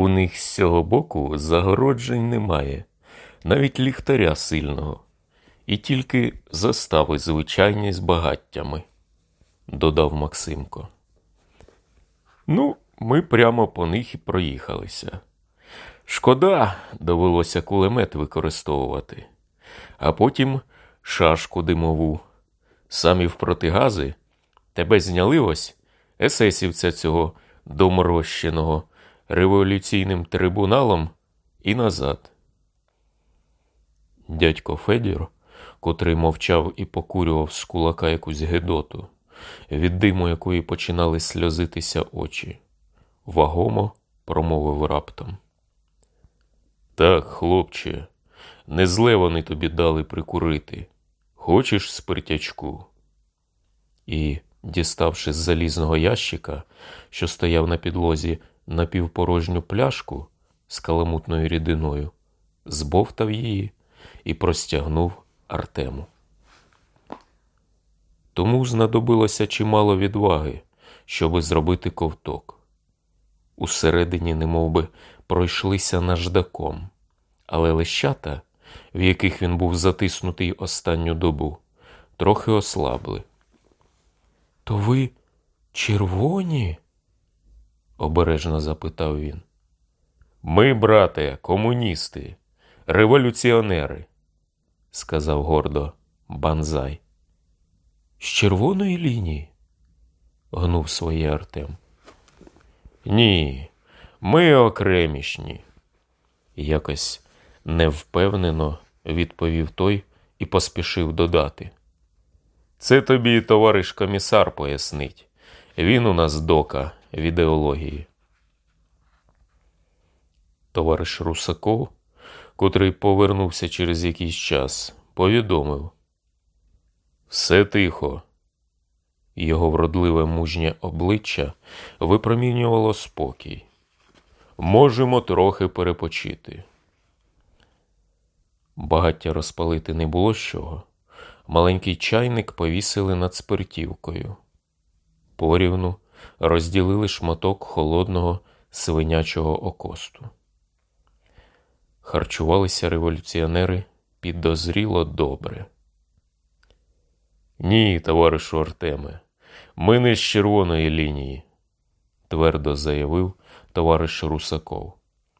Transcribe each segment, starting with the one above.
У них з цього боку загороджень немає, навіть ліхтаря сильного, і тільки застави звичайні з багаттями, додав Максимко. Ну, ми прямо по них і проїхалися. Шкода, довелося кулемет використовувати, а потім шашку димову. Самі в протигази тебе зняли ось есесівця цього доморощеного революційним трибуналом і назад. Дядько Федір, котрий мовчав і покурював з кулака якусь гедоту, від диму якої починали сльозитися очі, вагомо промовив раптом. Так, хлопче, не зле вони тобі дали прикурити. Хочеш спиртячку? І, діставши з залізного ящика, що стояв на підлозі напівпорожню пляшку з каламутною рідиною, збовтав її і простягнув Артему. Тому знадобилося чимало відваги, щоби зробити ковток. Усередині немовби пройшлися наждаком, але лещата, в яких він був затиснутий останню добу, трохи ослабли. То ви червоні? Обережно запитав він. Ми, брате, комуністи, революціонери, сказав гордо Банзай. З червоної лінії? гнув своє Артем. Ні, ми окремішні. Якось невпевнено відповів той і поспішив додати. Це тобі товариш комісар пояснить. Він у нас дока в ідеології. Товариш Русаков, котрий повернувся через якийсь час, повідомив Все тихо. Його вродливе мужнє обличчя випромінювало спокій. Можемо трохи перепочити. Багаття розпалити не було з чого. Маленький чайник повісили над спиртівкою. Порівну розділили шматок холодного свинячого окосту. Харчувалися революціонери підозріло добре. Ні, товаришу Артеме, ми не з червоної лінії, твердо заявив товариш Русаков,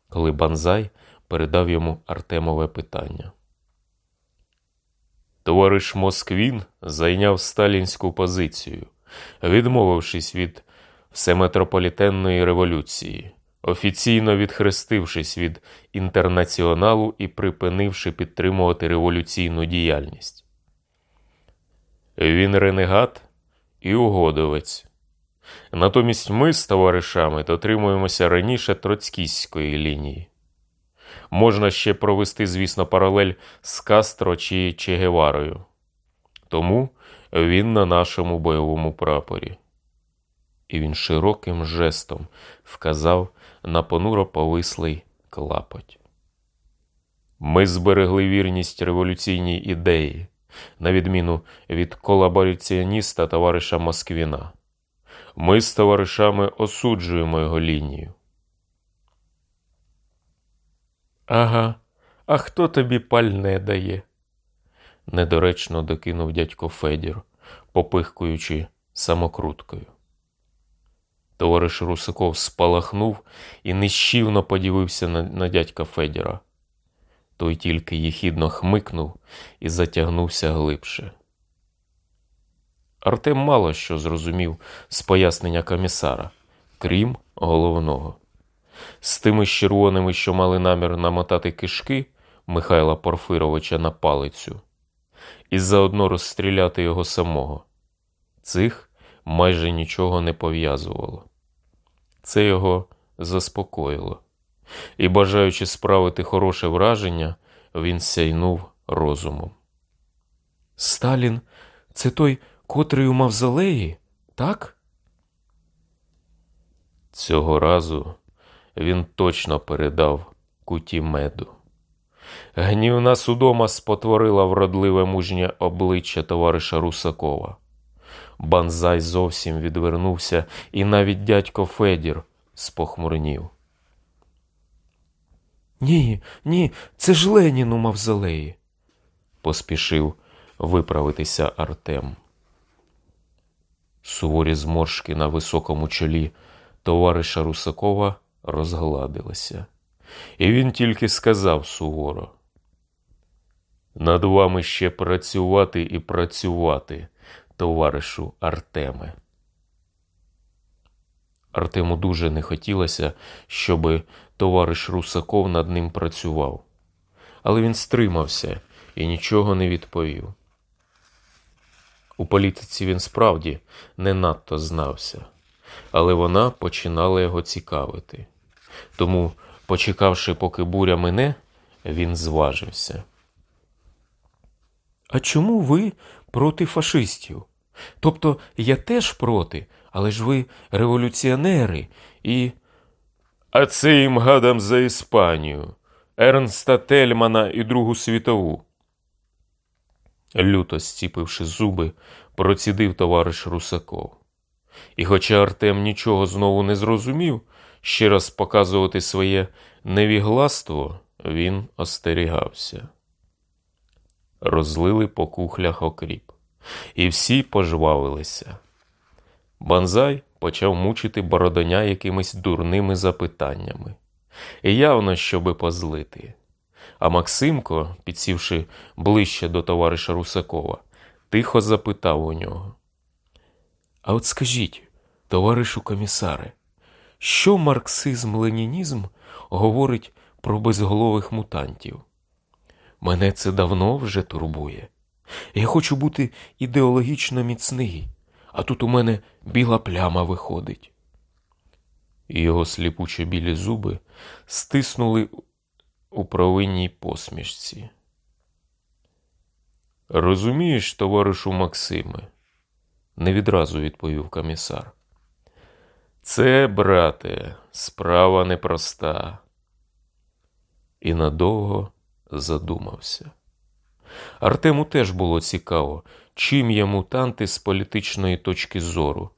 коли Банзай передав йому Артемове питання. Товариш Москвін зайняв сталінську позицію, відмовившись від всеметрополітенної революції, офіційно відхрестившись від інтернаціоналу і припинивши підтримувати революційну діяльність. Він ренегат і угодовець. Натомість ми з товаришами дотримуємося раніше троцькістської лінії. Можна ще провести, звісно, паралель з Кастро чи Чегеварою. Тому він на нашому бойовому прапорі. І він широким жестом вказав на понуро повислий клапоть. Ми зберегли вірність революційній ідеї, на відміну від колабораціоніста товариша Москвіна. Ми з товаришами осуджуємо його лінію. Ага, а хто тобі пальне дає? недоречно докинув дядько Федір, попихкуючи самокруткою. Товариш Русаков спалахнув і нещівно подивився на, на дядька Федіра. Той тільки їхідно хмикнув і затягнувся глибше. Артем мало що зрозумів з пояснення комісара, крім головного. З тими червоними, що мали намір намотати кишки Михайла Порфировича на палицю, і заодно розстріляти його самого. Цих майже нічого не пов'язувало. Це його заспокоїло, і, бажаючи справити хороше враження, він сяйнув розумом. Сталін це той, котрий у мавзолеї, так? Цього разу він точно передав куті меду. Гнівна судома спотворила вродливе мужнє обличчя товариша Русакова. Банзай зовсім відвернувся, і навіть дядько Федір спохмурнів. Ні, ні, це ж Ленін у мавзолеї, поспішив виправитися Артем. Суворі зморшки на високому чолі товариша Русакова розгладилися, і він тільки сказав суворо. Над вами ще працювати і працювати, товаришу Артеме. Артему дуже не хотілося, щоби товариш Русаков над ним працював, але він стримався і нічого не відповів. У політиці він справді не надто знався, але вона починала його цікавити. Тому, почекавши, поки буря мине, він зважився. А чому ви проти фашистів? Тобто я теж проти, але ж ви революціонери і. А це їм гадам за Іспанію, Ернста Тельмана і Другу світову. Люто стіпивши зуби, процідив товариш Русаков. І, хоча Артем нічого знову не зрозумів, ще раз показувати своє невігластво, він остерігався. Розлили по кухлях окріп, і всі пожвавилися. Банзай почав мучити бородоня якимись дурними запитаннями, і явно, щоби позлити. А Максимко, підсівши ближче до товариша Русакова, тихо запитав у нього. А от скажіть, товаришу комісаре, що марксизм-ленінізм говорить про безголових мутантів? Мене це давно вже турбує. Я хочу бути ідеологічно міцний, а тут у мене біла пляма виходить. Його сліпуче білі зуби стиснули у провинній посмішці. Розумієш, товаришу Максиме, не відразу відповів комісар. Це, брате, справа непроста. І надовго задумався. Артему теж було цікаво, чим є мутанти з політичної точки зору,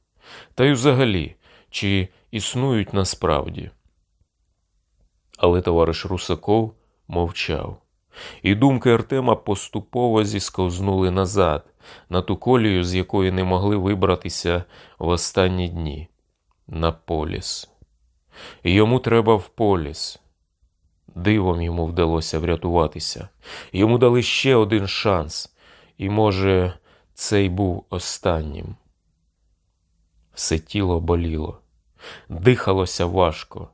та й взагалі, чи існують насправді. Але товариш Русаков мовчав, і думки Артема поступово зісковзнули назад, на ту колію, з якої не могли вибратися в останні дні, на поліс. Йому треба в поліс. Дивом йому вдалося врятуватися. Йому дали ще один шанс, і, може, цей був останнім. Все тіло боліло, дихалося важко.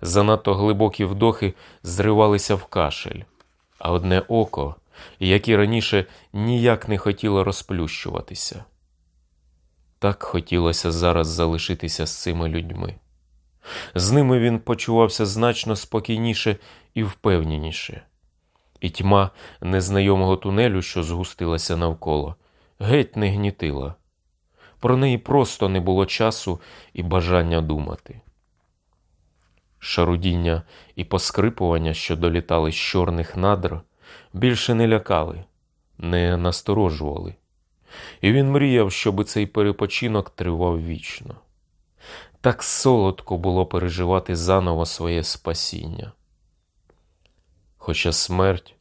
Занадто глибокі вдохи зривалися в кашель, а одне око, як і раніше, ніяк не хотіло розплющуватися. Так хотілося зараз залишитися з цими людьми. З ними він почувався значно спокійніше і впевненіше, і тьма незнайомого тунелю, що згустилася навколо, геть не гнітила. Про неї просто не було часу і бажання думати. Шарудіння і поскрипування, що долітали з чорних надр, більше не лякали, не насторожували, і він мріяв, щоби цей перепочинок тривав вічно. Так солодко було переживати заново своє спасіння. Хоча смерть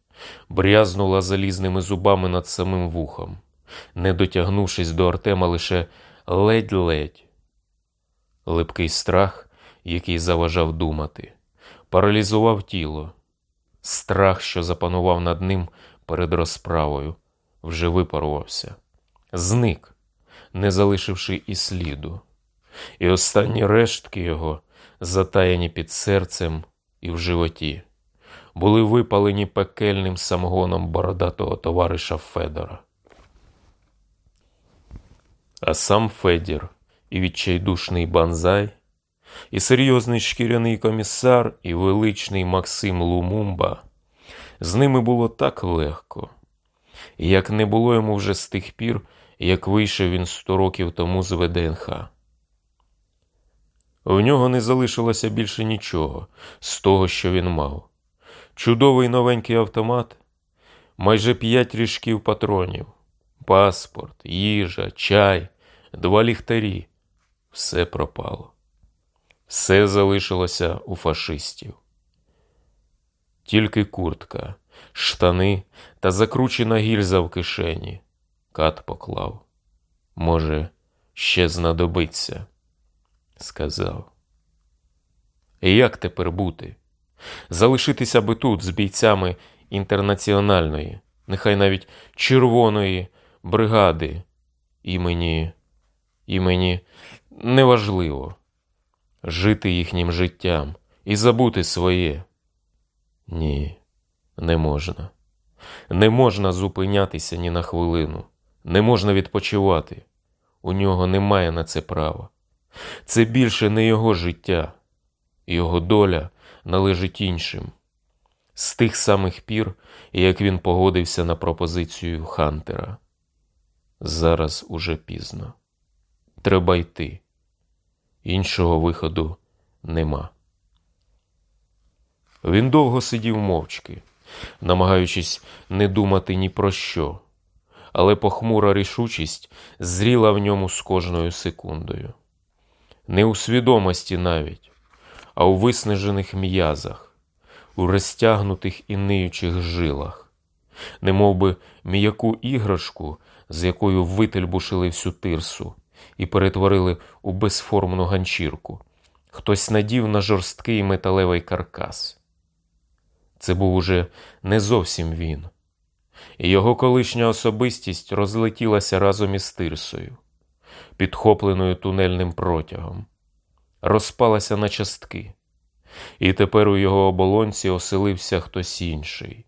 брязнула залізними зубами над самим вухом, не дотягнувшись до Артема лише ледь-ледь. Липкий страх, який заважав думати, паралізував тіло. Страх, що запанував над ним перед розправою, вже випарувався, зник, не залишивши і сліду і останні рештки його, затаяні під серцем і в животі, були випалені пекельним самогоном бородатого товариша Федора. А сам Федір і відчайдушний банзай, і серйозний шкіряний комісар, і величний Максим Лумумба. З ними було так легко, як не було йому вже з тих пір, як вийшов він сто років тому з ВДНХ. В нього не залишилося більше нічого з того, що він мав. Чудовий новенький автомат, майже п'ять ріжків патронів, паспорт, їжа, чай, два ліхтарі. Все пропало. Все залишилося у фашистів. Тільки куртка, штани та закручена гільза в кишені. Кат поклав. Може, ще знадобиться, сказав. Як тепер бути? Залишитися би тут з бійцями інтернаціональної, нехай навіть червоної бригади імені, імені неважливо жити їхнім життям і забути своє. Ні, не можна. Не можна зупинятися ні на хвилину, не можна відпочивати. У нього немає на це права. Це більше не його життя, його доля належить іншим. З тих самих пір, як він погодився на пропозицію Хантера. Зараз уже пізно. Треба йти. Іншого виходу нема. Він довго сидів мовчки, намагаючись не думати ні про що, але похмура рішучість зріла в ньому з кожною секундою. Не у свідомості навіть, а у виснажених м'язах, у розтягнутих і ниючих жилах, не би м'яку іграшку, з якою вительбушили всю тирсу і перетворили у безформну ганчірку. Хтось надів на жорсткий металевий каркас. Це був уже не зовсім він, і його колишня особистість розлетілася разом із тирсою, підхопленою тунельним протягом, розпалася на частки, і тепер у його оболонці оселився хтось інший,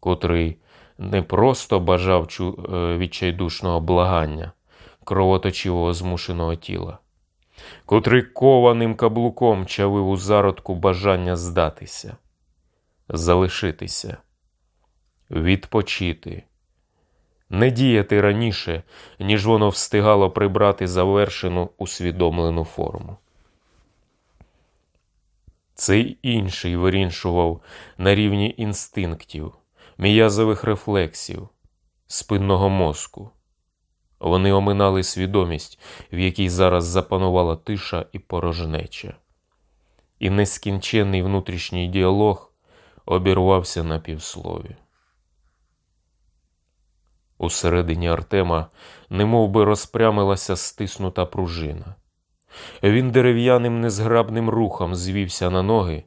котрий не просто бажав е, відчайдушного благання кровоточивого змушеного тіла, котрий кованим каблуком чавив у зародку бажання здатися залишитися, відпочити, не діяти раніше, ніж воно встигало прибрати завершену усвідомлену форму. Цей інший виріншував на рівні інстинктів, м'язових рефлексів, спинного мозку. Вони оминали свідомість, в якій зараз запанувала тиша і порожнеча, і нескінченний внутрішній діалог обірвався на півслові. Усередині Артема немов би розпрямилася стиснута пружина. Він дерев'яним незграбним рухом звівся на ноги,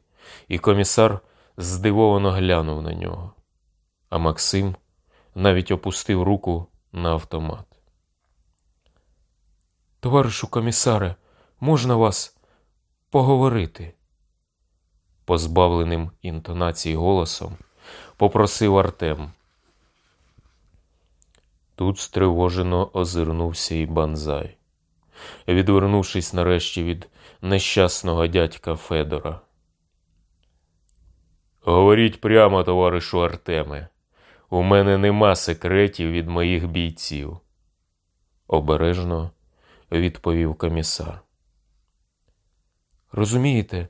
і комісар здивовано глянув на нього. А Максим навіть опустив руку на автомат. Товаришу комісаре, можна вас поговорити? позбавленим інтонації голосом, попросив Артем. Тут стривожено озирнувся і банзай, відвернувшись нарешті від нещасного дядька Федора. Говоріть прямо, товаришу Артеме, у мене нема секретів від моїх бійців, обережно відповів комісар. Розумієте,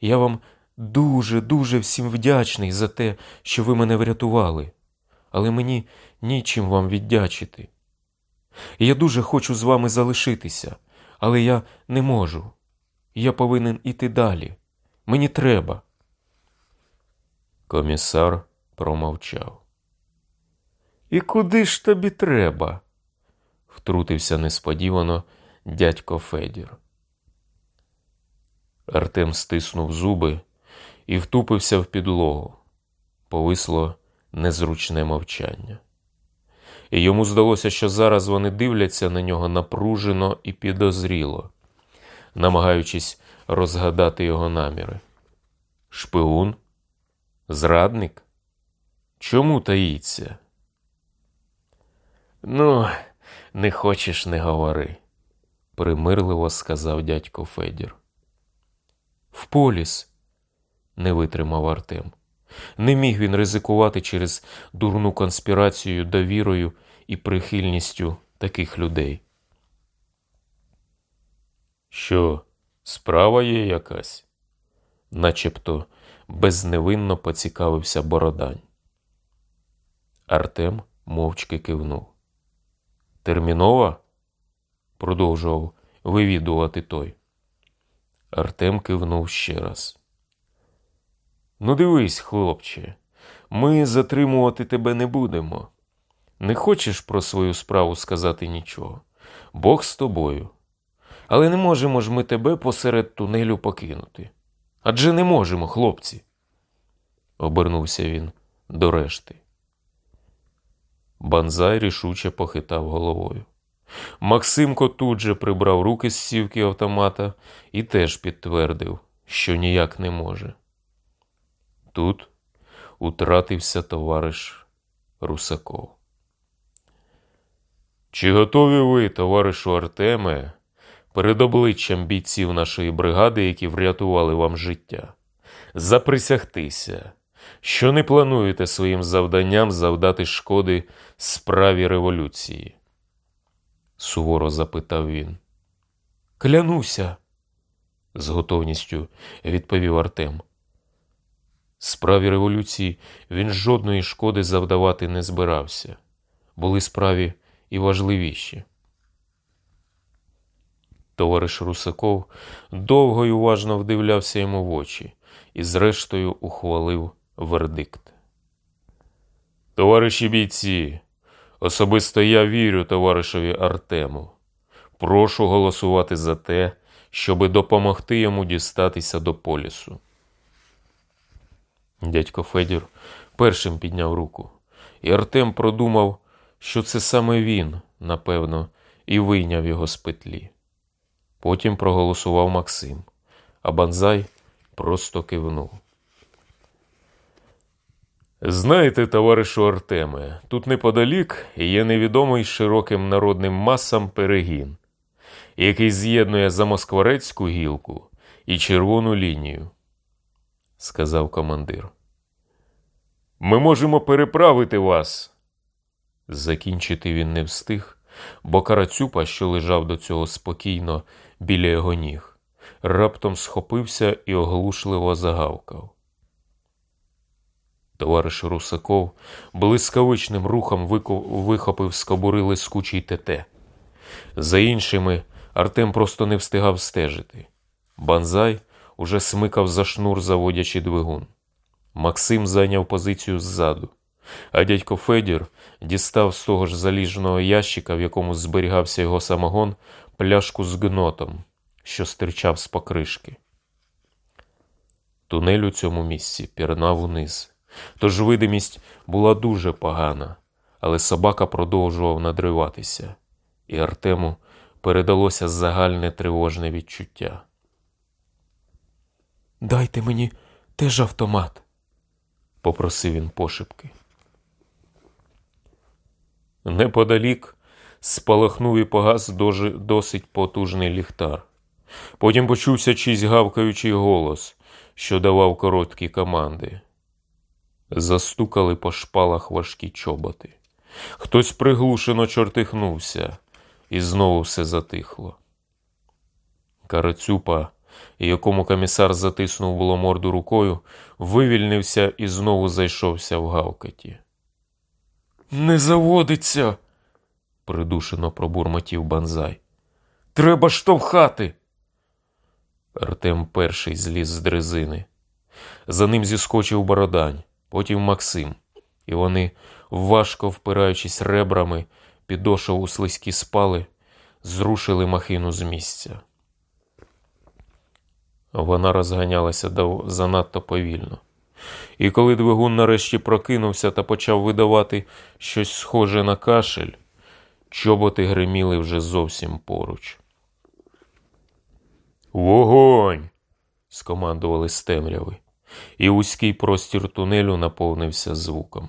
я вам Дуже, дуже всім вдячний за те, що ви мене врятували, але мені нічим вам віддячити. Я дуже хочу з вами залишитися, але я не можу. Я повинен іти далі. Мені треба. Комісар промовчав. І куди ж тобі треба? втрутився несподівано дядько Федір. Артем стиснув зуби і втупився в підлогу. Повисло незручне мовчання. І йому здалося, що зараз вони дивляться на нього напружено і підозріло, намагаючись розгадати його наміри. Шпигун? Зрадник? Чому таїться? Ну, не хочеш, не говори, примирливо сказав дядько Федір. В поліс не витримав Артем. Не міг він ризикувати через дурну конспірацію довірою і прихильністю таких людей. Що, справа є якась? начебто безневинно поцікавився Бородань. Артем мовчки кивнув. Термінова? продовжував вивідувати той. Артем кивнув ще раз. Ну, дивись, хлопче, ми затримувати тебе не будемо. Не хочеш про свою справу сказати нічого. Бог з тобою. Але не можемо ж ми тебе посеред тунелю покинути. Адже не можемо, хлопці. Обернувся він до решти. Банзай рішуче похитав головою. Максимко тут же прибрав руки з сівки автомата і теж підтвердив, що ніяк не може. Тут утратився товариш Русаков. Чи готові ви, товаришу Артеме, перед обличчям бійців нашої бригади, які врятували вам життя, заприсягтися, що не плануєте своїм завданням завдати шкоди справі революції? суворо запитав він. Клянуся, з готовністю відповів Артем. Справі революції він жодної шкоди завдавати не збирався. Були справі і важливіші. Товариш Русаков довго й уважно вдивлявся йому в очі і, зрештою, ухвалив вердикт. Товариші бійці, особисто я вірю товаришеві Артему. Прошу голосувати за те, щоби допомогти йому дістатися до полісу. Дядько Федір першим підняв руку, і Артем продумав, що це саме він, напевно, і вийняв його з петлі. Потім проголосував Максим, а Банзай просто кивнув. Знаєте, товаришу Артеме, тут неподалік є невідомий широким народним масам перегін, який з'єднує Замоскворецьку гілку і червону лінію, сказав командир. Ми можемо переправити вас. Закінчити він не встиг, бо карацюпа, що лежав до цього спокійно біля його ніг, раптом схопився і оглушливо загавкав. Товариш Русаков блискавичним рухом вихопив з кобури лискучий тете. За іншими Артем просто не встигав стежити. Банзай уже смикав за шнур, заводячи двигун. Максим зайняв позицію ззаду, а дядько Федір дістав з того ж заліжного ящика, в якому зберігався його самогон, пляшку з гнотом, що стирчав з покришки. Тунель у цьому місці пірнав униз, тож видимість була дуже погана, але собака продовжував надриватися, і Артему передалося загальне тривожне відчуття. Дайте мені теж автомат, попросив він пошепки. Неподалік спалахнув і погас досить потужний ліхтар. Потім почувся чийсь гавкаючий голос, що давав короткі команди. Застукали по шпалах важкі чоботи. Хтось приглушено чортихнувся, і знову все затихло. Карацюпа, якому комісар затиснув було морду рукою, вивільнився і знову зайшовся в гавкаті. Не заводиться, придушено пробурмотів банзай. Треба штовхати. Артем перший зліз з дрезини. За ним зіскочив бородань, потім Максим, і вони, важко впираючись ребрами, підошов у слизькі спали, зрушили махину з місця. Вона розганялася занадто повільно. І коли двигун нарешті прокинувся та почав видавати щось схоже на кашель, чоботи гриміли вже зовсім поруч. Вогонь! скомандували з темряви, і вузький простір тунелю наповнився звуком.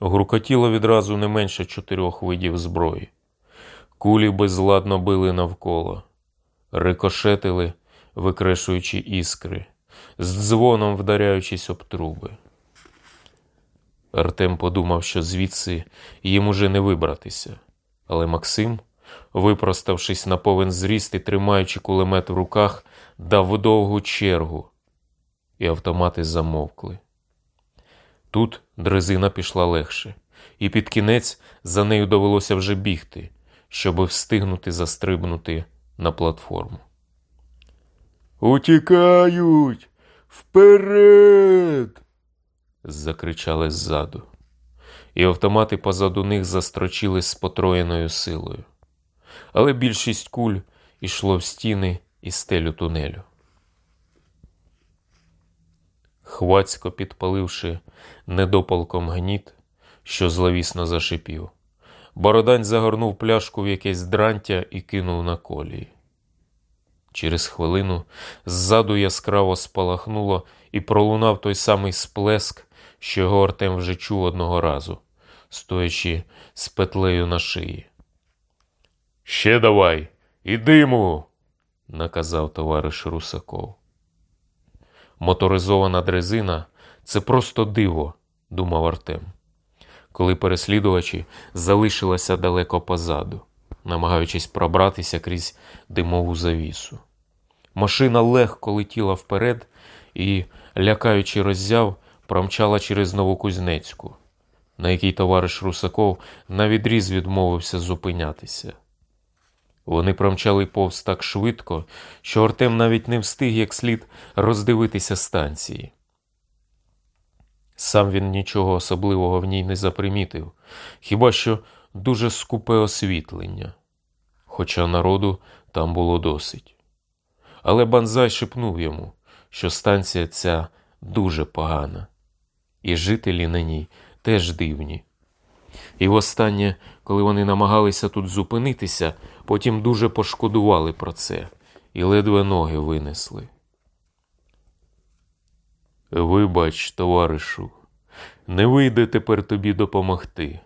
Грукотіло відразу не менше чотирьох видів зброї. Кулі безладно били навколо, рикошетили, викрешуючи іскри з дзвоном вдаряючись об труби. Артем подумав, що звідси їм уже не вибратися, але Максим, випроставшись на повен зріст і тримаючи кулемет в руках, дав довгу чергу, і автомати замовкли. Тут дрезина пішла легше, і під кінець за нею довелося вже бігти, щоби встигнути застрибнути на платформу. Утікають! Вперед! закричали ззаду, і автомати позаду них застрочили з потроєною силою. Але більшість куль ішло в стіни і стелю тунелю. Хвацько підпаливши недопалком гніт, що зловісно зашипів, Бородань загорнув пляшку в якесь дрантя і кинув на колії. Через хвилину ззаду яскраво спалахнуло і пролунав той самий сплеск, що його Артем вже чув одного разу, стоячи з петлею на шиї. Ще давай, і диму, наказав товариш Русаков. Моторизована дрезина це просто диво, думав Артем, коли переслідувачі залишилися далеко позаду, намагаючись пробратися крізь димову завісу. Машина легко летіла вперед і, лякаючи роззяв, промчала через Новокузнецьку, на якій товариш Русаков навідріз відмовився зупинятися. Вони промчали повз так швидко, що Артем навіть не встиг як слід роздивитися станції. Сам він нічого особливого в ній не запримітив, хіба що дуже скупе освітлення, хоча народу там було досить. Але Банзай шепнув йому, що станція ця дуже погана, і жителі на ній теж дивні. І востаннє, коли вони намагалися тут зупинитися, потім дуже пошкодували про це і ледве ноги винесли. Вибач, товаришу, не вийде тепер тобі допомогти.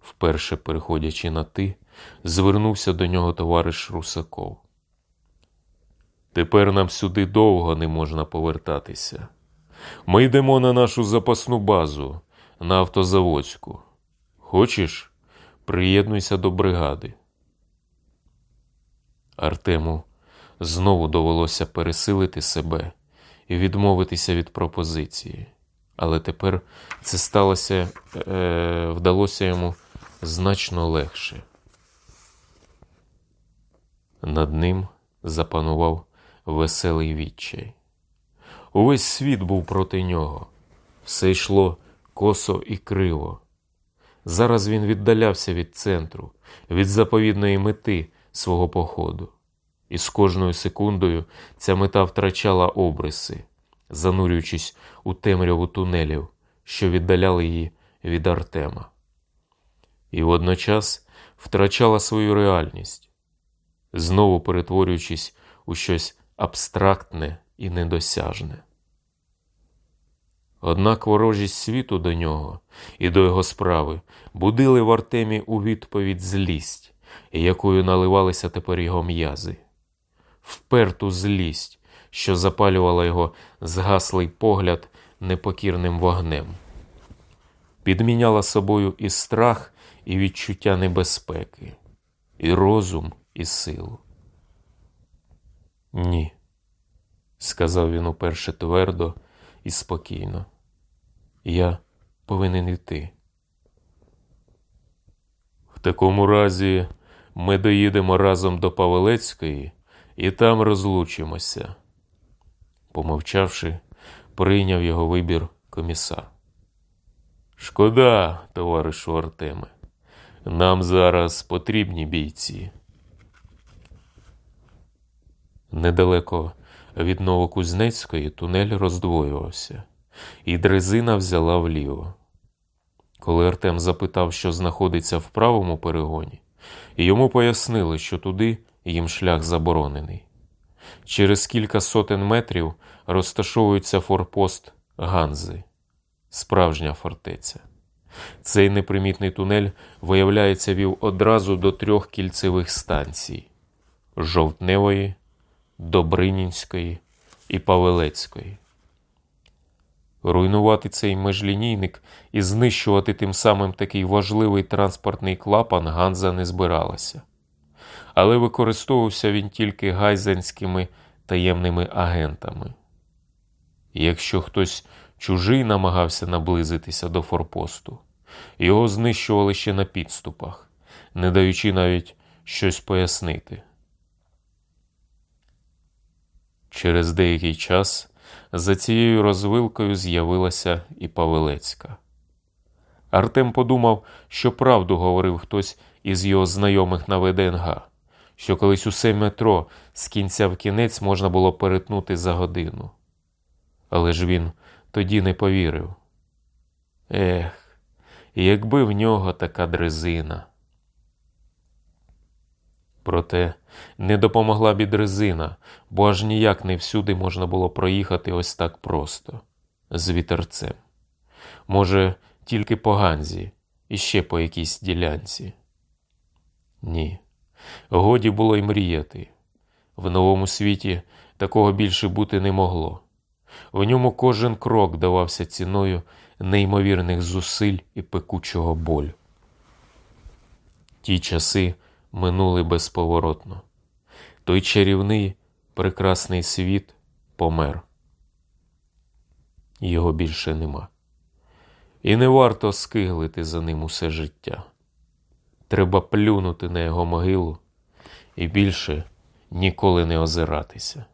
Вперше переходячи на ти, звернувся до нього товариш Русаков. Тепер нам сюди довго не можна повертатися. Ми йдемо на нашу запасну базу на автозаводську. Хочеш, приєднуйся до бригади. Артему знову довелося пересилити себе відмовитися від пропозиції. Але тепер це сталося, е, вдалося йому значно легше. Над ним запанував веселий відчай. Увесь світ був проти нього, все йшло косо і криво. Зараз він віддалявся від центру, від заповідної мети свого походу, і з кожною секундою ця мета втрачала обриси, занурюючись у темряву тунелів, що віддаляли її від Артема. І водночас втрачала свою реальність, знову перетворюючись у щось абстрактне і недосяжне. Однак ворожість світу до нього і до його справи будили в Артемі у відповідь злість, якою наливалися тепер його м'язи, вперту злість, що запалювала його згаслий погляд непокірним вогнем, підміняла собою і страх, і відчуття небезпеки, і розум, і силу. Ні, сказав він уперше твердо і спокійно. Я повинен йти. В такому разі ми доїдемо разом до Павелецької і там розлучимося. Помовчавши, прийняв його вибір комісар. Шкода, товаришу Артеме, нам зараз потрібні бійці. Недалеко від Новокузнецької тунель роздвоювався, і дрезина взяла вліво. Коли Артем запитав, що знаходиться в правому перегоні, йому пояснили, що туди їм шлях заборонений. Через кілька сотень метрів розташовується форпост Ганзи, справжня фортеця. Цей непримітний тунель, виявляється, вів одразу до трьох кільцевих станцій Жовтневої, Добринінської і Павелецької. Руйнувати цей межлінійник і знищувати тим самим такий важливий транспортний клапан Ганза не збиралася. Але використовувався він тільки гайзенськими таємними агентами. Якщо хтось чужий намагався наблизитися до форпосту, його знищували ще на підступах, не даючи навіть щось пояснити. Через деякий час За цією розвилкою з'явилася і Павелецька. Артем подумав, що правду говорив хтось із його знайомих на ВДНГ, що колись усе метро з кінця в кінець можна було перетнути за годину. Але ж він тоді не повірив. Ех, якби в нього така дрезина. Проте не допомогла б і дрезина, бо аж ніяк не всюди можна було проїхати ось так просто, з вітерцем. Може, тільки по Ганзі і ще по якійсь ділянці. Ні, годі було й мріяти. В новому світі такого більше бути не могло. В ньому кожен крок давався ціною неймовірних зусиль і пекучого болю. Ті часи минули безповоротно. Той чарівний, прекрасний світ помер. Його більше нема. І не варто скиглити за ним усе життя. Треба плюнути на його могилу і більше ніколи не озиратися.